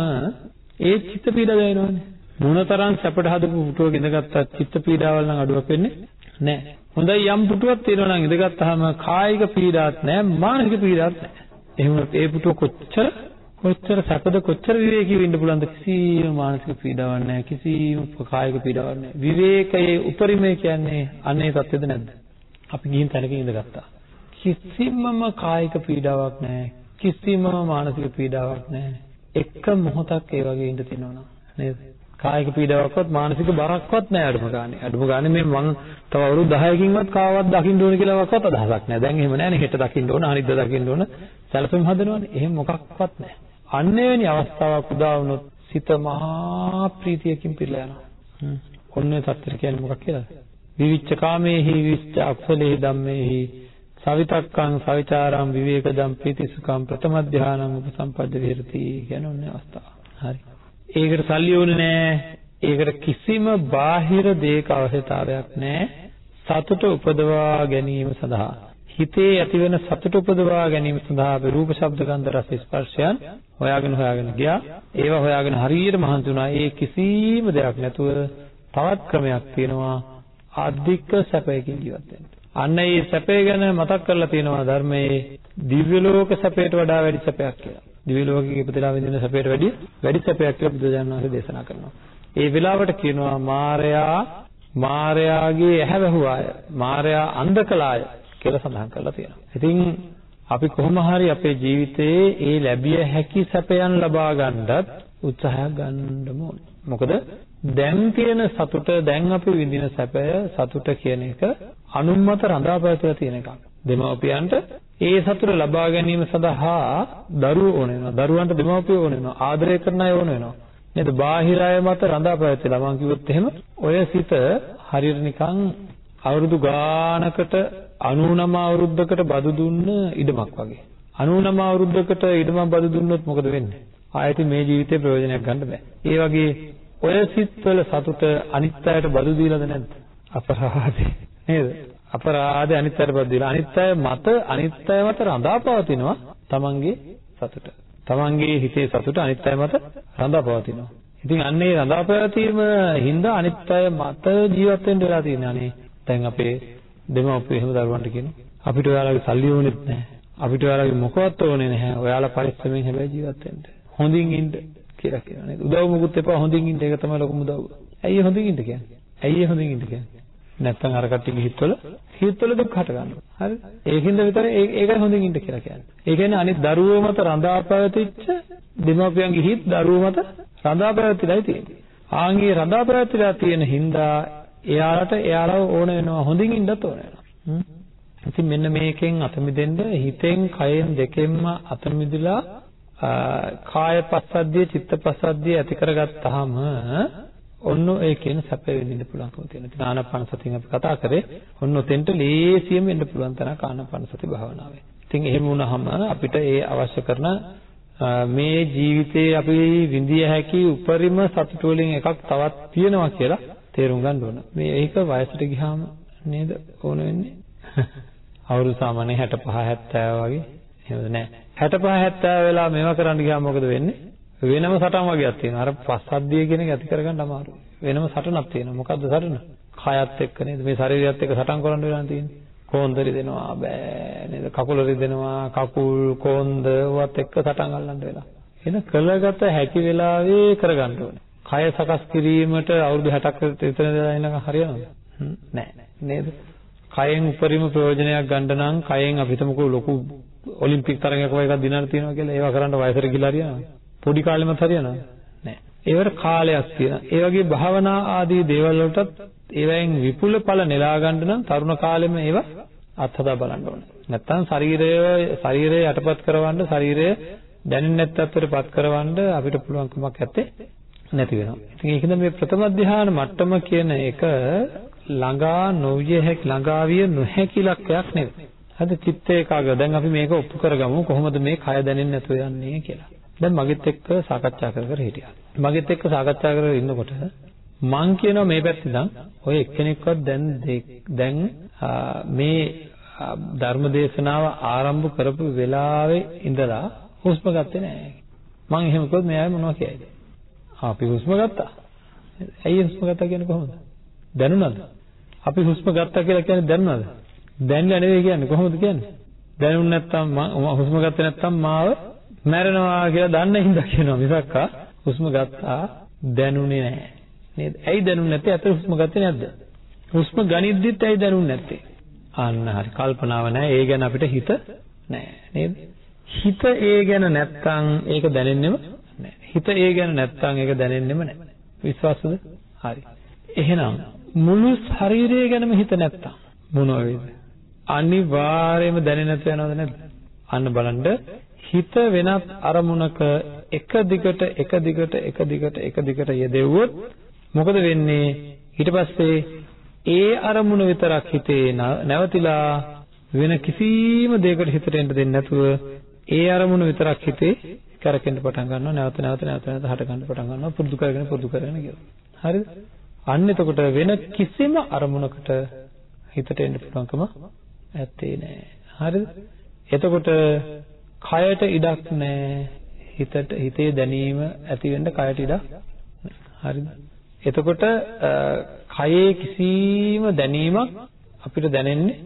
ඒ චිත්ත පීඩ දැනෙනවනේ. මොනතරම් සැපට හදපු පුටුවක ඉඳගත්තත් චිත්ත පීඩාවල් නම් අඩුවක් වෙන්නේ නැහැ. හොඳයි යම් පුටුවක් තියෙනවා නම් ඉඳගත්තාම කායික පීඩාවක් නැහැ, මානසික පීඩාවක් නැහැ. එහෙම ඒ පුටුව කොච්චර කොච්චර සැපද කොච්චර විවේකීව ඉන්න පුළුවන්ද කිසිම මානසික පීඩාවක් නැහැ කිසිම කායික පීඩාවක් නැහැ. විවේකයේ උපරිමය කියන්නේ අන්නේ தත්ත්වෙද නැද්ද? අපි ගිහින් තැනක ඉඳගත්තා. කිසිමම කායික පීඩාවක් නැහැ කිසිමම මානසික පීඩාවක් නැහැ. එක මොහොතක් ඒ වගේ ඉඳ තිනවනම් නේද? කායික පීඩාවක්වත් මානසික බරක්වත් නැහැ අඩුම ගානේ. අඩුම ගානේ මේ මං තව අවුරුදු 10කින්වත් කාවත් දකින්න ඕන කියලාවත් අදහසක් නැහැ. දැන් එහෙම නැහැ නේ. හෙට දකින්න ඕන, අනිද්දා දකින්න ඕන. සැලසුම් හදනවනේ. එහෙම මොකක්වත් නැහැ. අන්න එවැනි අවස්ථාවක් උදා වුණොත් සිත මහා ප්‍රීතියකින් පිරලා යනවා. ඔන්නේ තත්තර කියන්නේ මොකක් කියලාද? විවිච්ච කාමේහි විවිච්ච අක්ෂලේහි ධම්මේහි සවිතක්කං සවිචාරං විවේකදම් ප්‍රීතිසුඛං ප්‍රථම ධානං උපසම්පද්ද විහෙරති කියන ඔන්නේ අවස්ථාව. හරි. ඒකට සල්ලි ඕනේ නෑ. ඒකට කිසිම බාහිර දෙයක අවශ්‍යතාවයක් නෑ. සතුට උපදවා ගැනීම සඳහා හිතේ ඇතිවෙන සතුට උපදවා ගැනීම සඳහා අපි රූප ශබ්ද ගන්ධ රස ස්පර්ශයන් හොයාගෙන හොයාගෙන ගියා. ඒවා හොයාගෙන හරියට මහන්සි වුණා. ඒ කිසිම දෙයක් නැතුව තවත් ක්‍රමයක් තියෙනවා. අධික සැපයකින් ජීවත් වෙන්න. අන්න ඒ සැපය ගැන මතක් කරලා තියෙනවා ධර්මයේ දිව්‍ය ලෝක සැපයට වඩා වැඩි සැපයක් කියලා. දිව්‍ය ලෝකෙක ඉපදලා විඳින සැපයට වැඩි වැඩි සැපයක් කියලා බුදුරජාණන් වහන්සේ දේශනා කරනවා. ඒ වෙලාවට කියනවා මාරයා මාරයාගේ ඇහැ වැහුවාය. මාරයා අන්ධ කළාය කියලා සඳහන් කරලා තියෙනවා. ඉතින් අපි කොහොම හරි අපේ ජීවිතයේ ඒ ලැබිය හැකි සැපයන් ලබා ගන්නත් උත්සාහයක් ගන්න ඕනේ. මොකද දැන් තියෙන සතුට දැන් අපි විඳින සැපය සතුට කියන එක අනුමත රඳා පැවතලා තියෙන එකක්. දෙමව්පියන්ට ඒ සතුට ලබා ගැනීම සඳහා දරුවෝ ඕන වෙනවා. දරුවන්ට දෙමව්පියෝ ඕන වෙනවා. ආදරය කරන අය ඕන වෙනවා. නේද? බාහිර අය මත රඳා පැවතිලා මම කිව්වොත් එහෙම ඔය සිත හරියට නිකන් අවුරුදු ගානකට 99 අවුරුද්දකට බදු දුන්න ඉඩමක් වගේ. 99 අවුරුද්දකට ඉඩමක් බදු දුන්නොත් මොකද වෙන්නේ? ආයෙත් මේ ජීවිතේ ප්‍රයෝජනයක් ගන්න බෑ. ඒ වගේ ඔය සිත්වල සතුට අනිත් අයට බදු දීලාද නැද්ද? අපරාධේ නේද? අපරාධේ අනිත් අයට බදු දීලා අනිත් අය මත අනිත් අය මත රඳාපවතිනවා තමන්ගේ සතුට. තමන්ගේ හිතේ සතුට අනිත් අය මත රඳාපවතිනවා. ඉතින් අන්නේ රඳාපවතීම හින්දා අනිත් අය මත ජීවත් වෙන්න වෙලා තියෙනවා නේ. දැන් අපේ දෙමව්පියෝ එහෙම දරුවන්ට කියනවා අපිට ඔයාලගේ සල්ලි ඕනෙත් නැහැ. අපිට ඔයාලගේ මොකවත් ඕනේ නැහැ. ඔයාලා පරිස්සමෙන් හැබැයි ජීවත් වෙන්න. හොඳින් ඉන්න කියලා කියනවා නේද? උදව් මොකුත් එපා හොඳින් ඉන්න ඒක තමයි ලොකුම උදව්ව. ඇයි හොඳින් ඉන්න කියන්නේ? ඇයි හොඳින් ඉන්න කියන්නේ? නැත්තම් අර කට්ටියගේ හිතවල හිතවල දුක් හට ගන්නවා. හරි? ඒකින්ද විතර ඒකයි හොඳින් ඉන්න කියලා කියන්නේ. ඒ කියන්නේ අනිත් දරුවෝ මත රඳා පැවතිච්ච දෙමාපියන්ගේ හිත දරුවෝ මත රඳා පැවතිලායි තියෙන්නේ. ආන්ගේ රඳා පැවතිලා තියෙන හින්දා එයාලට එයාලව ඕන වෙනවා හොඳින් ඉන්නත් ඕන වෙනවා. ඉතින් මෙන්න මේකෙන් අත මිදෙන්න හිතෙන් කයෙන් දෙකෙන්ම අත මිදලා කාය පස්සද්ධිය චිත්ත පස්සද්ධිය ඇති කරගත්තාම ඔන්න ඒ කියන සැප වෙන්න පුළුවන්කම තියෙනවා. ඉතින් ආනාපාන සතියෙන් අපි කතා කරේ ඔන්න ඔතෙන්ට ලේසියෙන් වෙන්න පුළුවන් තරම් ආනාපාන සති භාවනාවේ. ඉතින් එහෙම වුණාම අපිට ඒ අවශ්‍ය කරන මේ ජීවිතේ අපි විඳිය හැකි උපරිම සතුට වලින් එකක් තවත් තියෙනවා කියලා තේරුම් ගන්න ඕන. මේ ඒක වයසට ගියාම නේද ඕන වෙන්නේ? අවුරුදු සාමාන්‍ය 65 70 වගේ එහෙමද නැහැ. 65 70 වෙලා මේවා කරන්න ගියාම මොකද වෙන්නේ? වෙනම සටන් වගේක් තියෙනවා. අර පස්සද්ධිය කියන එක ඇති කරගන්න අමාරුයි. වෙනම සටනක් තියෙනවා. මොකද්ද සටන? කයත් එක්ක නේද? මේ ශරීරයත් එක්ක සටන් කරන්න වෙලා තියෙන්නේ. කොන්ද රිදෙනවා බෑ නේද? කකුල රිදෙනවා, කකුල් කොන්ද වත් එක්ක සටන් අල්ලන්න වෙලා. එහෙනම් කළගත හැකි වෙලාවේ කරගන්න ඕනේ. කය සකස් කිරීමට අවුරුදු 60ක් විතර ඉඳලා ඉන්න හරියනවද? නෑ නේද? කයෙන් උපරිම ප්‍රයෝජනයක් ගන්න නම් කයෙන් අපිටමකෝ ලොකු ඔලිම්පික් තරගයක වගේ එකක් දිනන්න තියෙනවා කියලා ඒවා කරන්න වයසට ගිහලා හරියනවද? පොඩි කාලෙමත් හරියනවද? නෑ. ඒවට කාලයක් තියෙනවා. ඒ වගේ භාවනා ආදී දේවල් වලටත් ඒවෙන් විපුල ඵල නෙලා ගන්න නම් තරුණ කාලෙම ඒවා අත්හදා බලන්න ඕනේ. නැත්තම් ශරීරය ශරීරය යටපත් කරවන්න ශරීරය දැනෙන්නේ නැත් අත්තරපත් කරවන්න අපිට පුළුවන් කමක් නැත්තේ නැති වෙනවා. ඉතින් ඒකද මේ ප්‍රථම ධ්‍යාන මට්ටම කියන එක ළඟා නොවිය හැකි ළඟා විය නොහැකි ලක්ෂයක් නෙවෙයි. හරිද? චිත්ත ඒකාග්‍ර. දැන් අපි මේක ඔප්පු කරගමු කොහොමද මේ කය දැනෙන්නේ නැතුව යන්නේ කියලා. දැන් මගෙත් එක්ක සාකච්ඡා කර කර හිටියා. මගෙත් එක්ක සාකච්ඡා කරගෙන ඉන්නකොට මං කියනවා මේ පැත්තෙන් ඔය එක්කෙනෙක්වත් දැන් දැන් මේ ධර්ම දේශනාව ආරම්භ කරපු වෙලාවේ ඉඳලා හුස්ම ගත්තේ නැහැ. මං එහෙම කිව්වොත් මෙයා මොනවා කියයිද? අපි හුස්ම ගත්තා. ඇයි හුස්ම ගත්තා කියන්නේ කොහොමද? දැනුණාද? අපි හුස්ම ගත්තා කියලා කියන්නේ දැනුණාද? දැනලා නෙවෙයි කියන්නේ කොහොමද කියන්නේ? දැනුනේ නැත්තම් හුස්ම ගත්තේ නැත්තම් මාව මැරෙනවා කියලා දන්න හින්දා කියනවා මිසක් හුස්ම ගත්තා දැනුනේ නැහැ. නේද? ඇයි දැනුනේ නැත්තේ? අතට හුස්ම ගත්තේ නැද්ද? හුස්ම ගනිද්දිත් ඇයි දැනුනේ නැත්තේ? අන්න හරි. කල්පනාව නැහැ. ඒ ගැන අපිට හිත නැහැ. නේද? හිත ඒ ගැන නැත්තම් ඒක දැනෙන්නෙම නැහැ. හිත ඒ ගැන නැත්තම් ඒක දැනෙන්නෙම නැහැ. විශ්වාසද? හරි. එහෙනම් මුළු ශරීරය ගැනම හිත නැත්තම් මොනවා වේද? අනිවාර්යයෙන්ම දැනෙන්නේ නැතුව යනවද නැද්ද? අන්න බලන්න හිත වෙනත් අරමුණක එක දිගට එක දිගට එක දිගට එක දිගට යෙදෙව්වොත් මොකද වෙන්නේ ඊට පස්සේ ඒ අරමුණ විතරක් හිතේ නැවතිලා වෙන කිසිම දෙයකට හිතට එන්න දෙන්නේ නැතුව ඒ අරමුණ විතරක් හිතේ කරකෙන්න පටන් ගන්නවා නැවත නැවත නැවත නැවත හට ගන්න පටන් ගන්නවා පුරුදු කරගෙන පුරුදු කරගෙන කියලා. හරිද? අන්න එතකොට වෙන කිසිම අරමුණකට හිතට එන්න පුළුවන්කම ඇත්තේ නෑ. හරිද? එතකොට කයට ඉඩක් නෑ. හිතට හිතේ දැනීම ඇති වෙන්න කයට ඉඩක් හරිද? එතකොට කයේ කිසිම දැනීමක් අපිට දැනෙන්නේ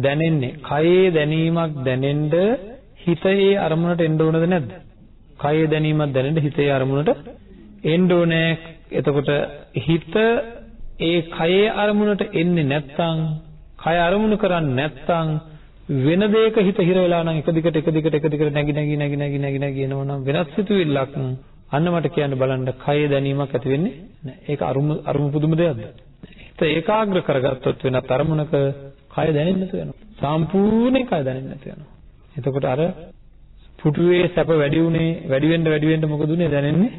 දැනෙන්නේ කයේ දැනීමක් දැනෙන්න හිතේ අරමුණට එන්න ඕනද නැද්ද? කයේ දැනීමක් දැනෙන්න හිතේ අරමුණට එන්න ඕනේ. එතකොට හිත ඒ කයේ අරමුණට එන්නේ නැත්නම් කය අරමුණු කරන්නේ නැත්නම් වෙන දෙයක හිත හිර වෙලා නම් එක දිගට එක දිගට එක දිගට නැగి නැగి නැగి නැగి නැగి නැగి එනවා නම් වෙනස් සිතුවිල්ලක් අන්න මට කියන්න බලන්න කය දැනීමක් ඇති වෙන්නේ නැහැ. ඒක අරුම අරුම පුදුම දෙයක්ද? හිත ඒකාග්‍ර කරගත්තොත් වෙනත් අරමුණක කය දැනෙන්නේ නැතු වෙනවා. සම්පූර්ණයෙන් කය දැනෙන්නේ නැතු වෙනවා. එතකොට අර පුටුවේ සැප වැඩි උනේ වැඩි වෙන්න වැඩි වෙන්න මොකද උනේ දැනෙන්නේ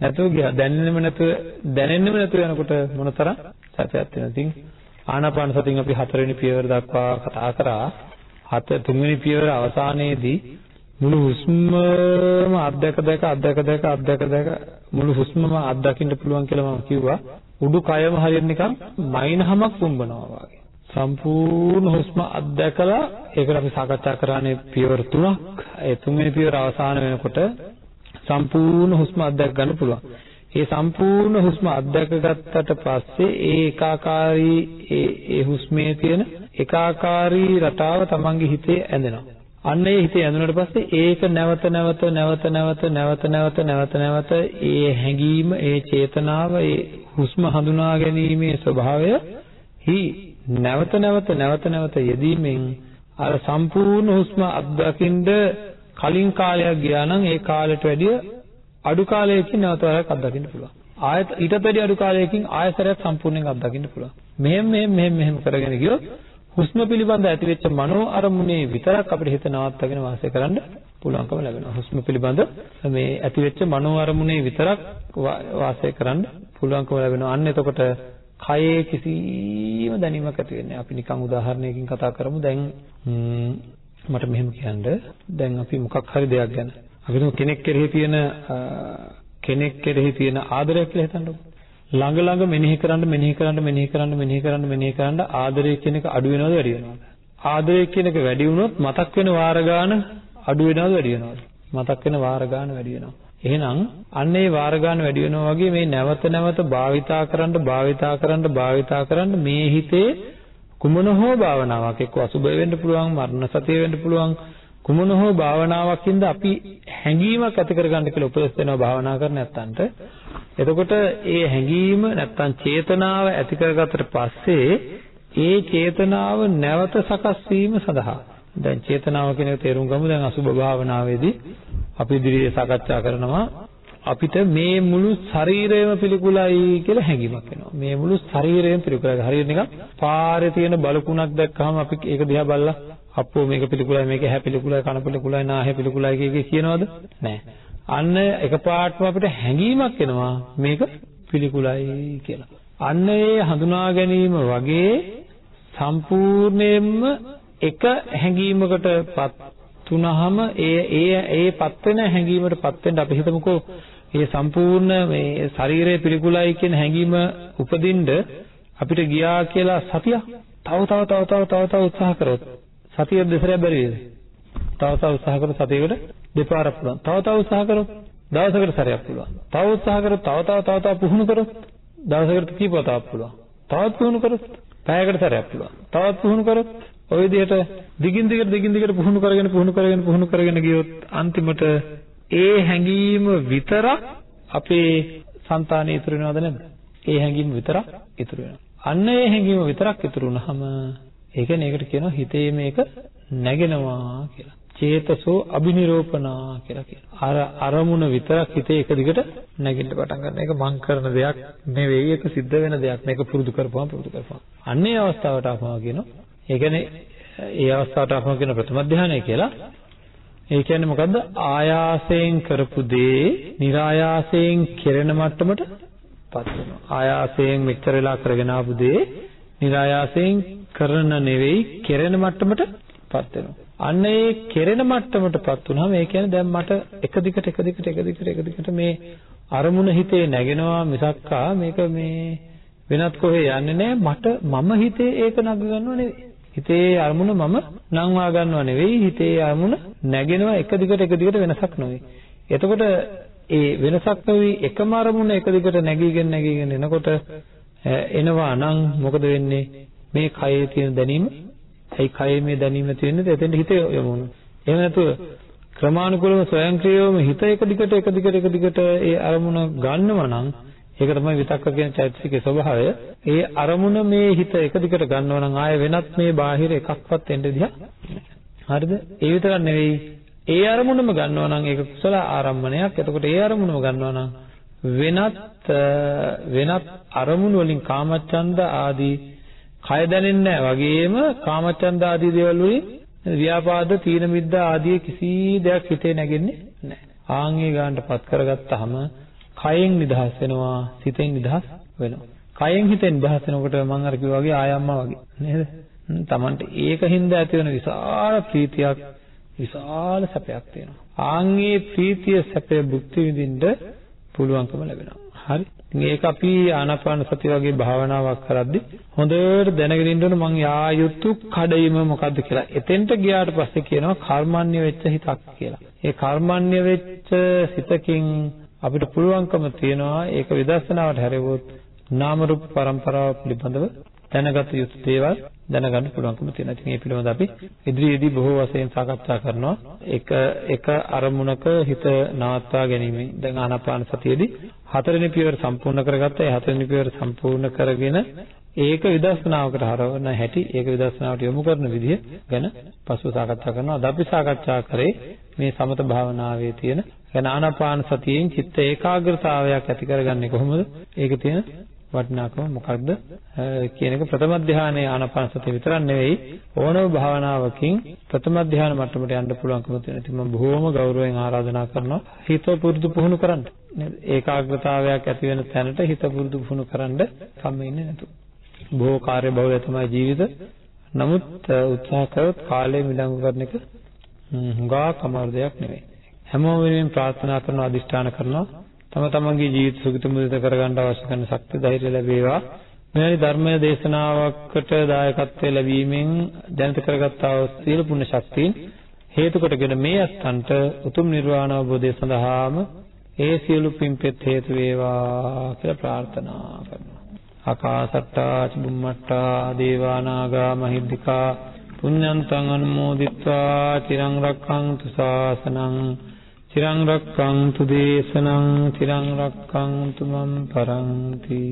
නැතුව ගියා. දැනෙන්නෙම නැතුව දැනෙන්නෙම නැතුව යනකොට මොනතරම් සැපයක් වෙනවද? ඉතින් ආනාපාන සතියෙන් අපි හතරවෙනි පියවර දක්වා කතා කරා. හත තුන්වෙනි පියවර අවසානයේදී මුළු හුස්මම අත්දැක දැක අත්දැක දැක අත්දැක දැක මුළු හුස්මම අත්දකින්න පුළුවන් කියලා මම කිව්වා. උඩුකයම හරියට නිකන් මයින්හමක් පුම්බනවා වගේ. සම්පූර්ණ හුස්ම අත්දැකලා ඒකට අපි සාකච්ඡා කරානේ පියවර තුනක්. ඒ තුන්වෙනි පියවර අවසාන වෙනකොට සම්පූර්ණ හුස්ම අත්දැක ගන්න පුළුවන්. ඒ සම්පූර්ණ හුස්ම අත්දැක ගත්තට පස්සේ ඒ ඒකාකාරී ඒ ඒ හුස්මේ තියෙන ඒකාකාරී රටාව තමන්ගේ හිතේ ඇඳෙනවා. අන්න ඒ හිතේ ඇඳුනට පස්සේ ඒක නැවත නැවත නැවත නැවත නැවත නැවත නැවත නැවත ඒ හැඟීම ඒ චේතනාව ඒ හුස්ම හඳුනා ගැනීමේ ස්වභාවය හි නැවත නැවත නැවත නැවත යෙදීමෙන් අර සම්පූර්ණ හුස්ම අත්දකින්න කලින් කාලයක් ගියා නම් ඒ කාලයට වැඩිය අඩු කාලයකින් නැවත වරක් අත්දකින්න පුළුවන්. ආයත ඊට වැඩි අඩු කාලයකින් ආයසරයක් සම්පූර්ණයෙන් අත්දකින්න පුළුවන්. මෙහෙම මෙහෙම මෙහෙම මෙහෙම කරගෙන ගියොත් හුස්ම පිළිබඳ ඇතිවෙච්ච මනෝ අරමුණේ විතරක් අපිට හිත නවත්තගෙන වාසය කරන්න පුළුවන්කම ලැබෙනවා. හුස්ම පිළිබඳ මේ ඇතිවෙච්ච මනෝ අරමුණේ විතරක් වාසය කරන්න පුළුවන්කම ලැබෙනවා. අන්න එතකොට කයේ කිසිම දැනීමක් ඇති වෙන්නේ නැහැ. අපි නිකන් උදාහරණයකින් කතා කරමු. දැන් මට මෙහෙම කියන්න දැන් අපි මොකක් හරි දෙයක් ගැන අපි කෙනෙක් කෙරෙහි තියෙන කෙනෙක් කෙරෙහි තියෙන ආදරයක් කියලා හිතන්නකෝ. ළඟ ළඟ මෙනෙහි කරන්න මෙනෙහි කරන්න මෙනෙහි කරන්න මෙනෙහි කරන්න මෙනෙහි කරන්න ආදරය කියන එක අඩු වෙනවද වැඩි වෙනවද? ආදරය කියන එක වැඩි වුණොත් මතක් වෙන වාර ගාන අඩු වෙනවද වැඩි වෙනවද? මතක් වෙන වාර ගාන වැඩි වෙනවා. එහෙනම් අන්න ඒ වාර ගාන වැඩි වෙනවා වගේ මේ නැවත නැවත භාවිතා කරන්න භාවිතා කරන්න භාවිතා කරන්න මේ හිතේ කුමන හෝ භාවනාවක් එක්ක අසුබ වෙන්න පුළුවන් මරණ සතිය වෙන්න පුළුවන් කුමන හෝ භාවනාවකින්ද අපි හැඟීමක් ඇති කරගන්න කියලා උපදෙස් දෙනවා භාවනා කරන්න නැත්තන්ට. එතකොට ඒ හැඟීම නැත්තම් චේතනාව ඇති කරගත්තට පස්සේ ඒ චේතනාව නැවත සකස් වීම සඳහා දැන් චේතනාව කියන එක තේරුම් ගමු දැන් අසුබ භාවනාවේදී අපි ඉදිරියේ සාකච්ඡා කරනවා අපිට මේ මුළු ශරීරයම පිළිකුලයි කියලා හැඟීමක් එනවා. මේ මුළු ශරීරයම පිළිකුලයි. හරියට නිකන් පාරේ තියෙන බලකුණක් දැක්කහම අපි ඒක දිහා බලලා අප්පෝ මේක පිළිකුලයි මේක හැ පිළිකුලයි කන පිළිකුලයි නාහේ පිළිකුලයි කිය කියනවද? නැහැ. අන්න එකපාරටම අපිට හැඟීමක් එනවා මේක පිළිකුලයි කියලා. අන්න ඒ හඳුනා ගැනීම වගේ සම්පූර්ණයෙන්ම එක හැඟීමකටපත් තුනහම ඒ ඒ ඒපත් වෙන හැඟීමටපත් වෙන්න අපි හිතමුකෝ මේ සම්පූර්ණ මේ ශරීරය පිළිකුලයි කියන හැඟීම උපදින්න අපිට ගියා කියලා සතිය තව තව තව තව තව තව උත්සාහ කරොත් සතිය දෙසරයක් බැරි වේද? තව තව උත්සාහ කරොත් සතියකට දෙපාරක් පුළුවන්. තව තව උත්සාහ කරොත් දවසකට සැරයක් පුළුවන්. තව උත්සාහ කරොත් තව තව තව තව පුහුණු කරොත් දවසකට කීප වතාවක් පුළුවන්. තවත් පුහුණු කරොත් පැයකට සැරයක් පුළුවන්. තවත් පුහුණු කරොත් ඔය විදිහට දිගින් දිගට දිගින් දිගට පුහුණු කරගෙන පුහුණු කරගෙන පුහුණු කරගෙන ගියොත් අන්තිමට ඒ හැඟීම විතරක් අපේ సంతානෙ ඉතුරු වෙනවද නැද්ද? ඒ හැඟීම විතරක් ඉතුරු වෙනවා. අන්න ඒ හැඟීම විතරක් ඉතුරු වුනහම ඒ කියන්නේ ඒකට කියනවා හිතේ මේක නැගෙනවා කියලා. චේතසෝ අබිනිරෝපණා කියලා කියනවා. අර අරමුණ විතරක් හිතේ එක දිගට නැගෙන්න පටන් ගන්න. ඒක මං කරන දෙයක් නෙවෙයි. ඒක සිද්ධ වෙන දෙයක්. මේක පුරුදු කරපුවාම පුරුදු කරපුවාම. අන්නේ අවස්ථාවට ආපහා කියනවා. ඒ කියන්නේ ඒ අවස්ථාවට ආපහා කියන ප්‍රථම ධානය කියලා. ඒ කියන්නේ මොකද්ද? ආයාසයෙන් කරපු දේ નિરાයාසයෙන් කෙරෙන මට්ටමටපත් වෙනවා. ආයාසයෙන් මෙච්චර වෙලා කරගෙන ආපු දේ નિરાයාසයෙන් කරන නෙවෙයි කෙරෙන මට්ටමටපත් වෙනවා. අන්න ඒ කෙරෙන මට්ටමටපත් වුනහම ඒ කියන්නේ දැන් මට එක දිගට එක දිගට එක දිගට එක දිගට මේ අරමුණ හිතේ නැගෙනවා මිසක්කා මේක මේ වෙනත් කොහේ යන්නේ නැහැ මට මම හිතේ ඒක නග ගන්නව නෙවෙයි. හිතේ අරමුණ මම නංවා ගන්නව නෙවෙයි හිතේ අරමුණ නැගෙනවා එක දිගට එක දිගට වෙනසක් නෙවෙයි. එතකොට ඒ වෙනසක් නෙවෙයි එකම අරමුණ එක දිගට නැගීගෙන නැගීගෙන එනකොට එනවා නම් මොකද වෙන්නේ මේ කයේ තියෙන දැනීම ඇයි කයේ මේ දැනීම තියෙන්නේ එතෙන්ට හිත යොමු වෙනවා එහෙම නැතුව ක්‍රමානුකූලව ස්වයංක්‍රීයවම හිත එක දිගට එක දිගට එක දිගට ඒ අරමුණ ගන්නවා නම් ඒක තමයි විතක්ක කියන චෛතසිකයේ ස්වභාවය. ඒ අරමුණ මේ හිත එක දිගට ගන්නවා නම් ආය වෙනත් මේ බාහිර එකක්වත් එන්න දිහා හරිද? ඒ විතරක් නෙවෙයි. ඒ අරමුණම ගන්නවා නම් ඒක කුසල ආරම්මණයක්. එතකොට ඒ අරමුණම ගන්නවා නම් වෙනත් වෙනත් අරමුණු වලින් කාමච්ඡන්ද ආදී කය දැනෙන්නේ නැහැ වගේම කාමච්ඡන්ද ආදී දේවල් වලින් ව්‍යාපාද තීන මිද්ද ආදී කිසි දෙයක් හිතේ නැගෙන්නේ නැහැ. ආන්ගේ ගන්නටපත් කරගත්තාම කයෙන් නිදහස් වෙනවා සිතෙන් නිදහස් වෙනවා. කයෙන් හිතෙන් නිදහස් වෙනකොට මම අර කිව්වා වගේ ආයම්මා වගේ නේද? තමන්ට ඒකින්ද ඇති වෙන විශාල ප්‍රීතියක් විශාල සැපයක් තියෙනවා. ආන්ගේ ප්‍රීතිය සැපය භුක්ති විඳින්න පුළුවන්කම ලැබෙනවා. හරි. මේක අපි ආනාපාන සතිය වගේ භාවනාවක් කරද්දී හොඳට දැනගෙන ඉන්න ඕන මං යා යුතු කඩයිම මොකද්ද කියලා. එතෙන්ට ගියාට පස්සේ කියනවා කර්මන්‍ය වෙච්ච හිතක් කියලා. ඒ කර්මන්‍ය වෙච්ච සිතකින් අපිට පුළුවන්කම තියනවා ඒක විදර්ශනාවට හැරෙවොත් නාම රූප පරම්පරාව පිළිබඳව දැනගත යුතු දේවල් දැනගන්න පුළුවන්කම තියෙනවා. ඉතින් මේ පිළිබඳව අපි ඉදිරියේදී බොහෝ වශයෙන් සාකච්ඡා කරනවා. එක එක අරමුණක හිත නවත්වා ගැනීමෙන් දැන් ආනාපාන සතියේදී හතරවෙනි පියවර සම්පූර්ණ කරගත්තා. ඒ හතරවෙනි පියවර සම්පූර්ණ කරගෙන ඒක විදර්ශනාවකට හරවන හැටි, ඒක විදර්ශනාවට යොමු කරන විදිහ ගැන පසුව සාකච්ඡා කරනවා. අද අපි සාකච්ඡා කරේ මේ සමත භාවනාවේ තියෙන ගැන ආනාපාන සතියෙන් චිත්ත ඒකාග්‍රතාවයක් ඇති කරගන්නේ කොහොමද? ඒක තියෙන වටිනාකම මොකක්ද කියන එක ප්‍රථම ධානයේ ආනාපානසතිය විතරක් නෙවෙයි ඕනම භාවනාවකින් ප්‍රථම ධානය මට්ටමට යන්න පුළුවන්කම තියෙන. ඉතින් මම බොහොම ගෞරවයෙන් ආරාධනා කරනවා හිත පුරුදු පුහුණු කරන්න. නේද? ඒකාග්‍රතාවයක් ඇති වෙන තැනට හිත පුරුදු පුහුණු කරන්න කම්ම ඉන්නේ නැතුව. බොහෝ කාර්ය බහුල තමයි ජීවිත. නමුත් උත්සාහ කරොත් කාලය මිඩංගු කරන එක හුඟා කමාරු දෙයක් නෙවෙයි. හැමෝම වෙනුවෙන් ප්‍රාර්ථනා කරනවා අදිෂ්ඨාන කරනවා තම තමන්ගේ ජීවිත සුගත මුදිත කරගන්න අවශ්‍ය කරන ශක්තිය ධෛර්යය ලැබේවා. මෙවැනි ධර්මයේ දේශනාවකට දායකත්වය ලැබීමෙන් ජනිත කරගත්තා වූ සියලු පුණ්‍ය ශක්තියින් හේතු කොටගෙන මේ අස්තන්ට උතුම් නිර්වාණ අවබෝධය සඳහාම ඒ සියලු පින්පෙත් හේතු වේවා කියලා ප්‍රාර්ථනා කරනවා. ආකාසට්ටා චුම්මට්ටා දේවා නාග මහිද්దికා පුඤ්ඤන්තං අනුමෝදිත්වා චිරං රක්ඛන්තු ශාසනං චිරං රක්ඛන්තු දේශනං චිරං රක්ඛන්තු මම් පරන්ති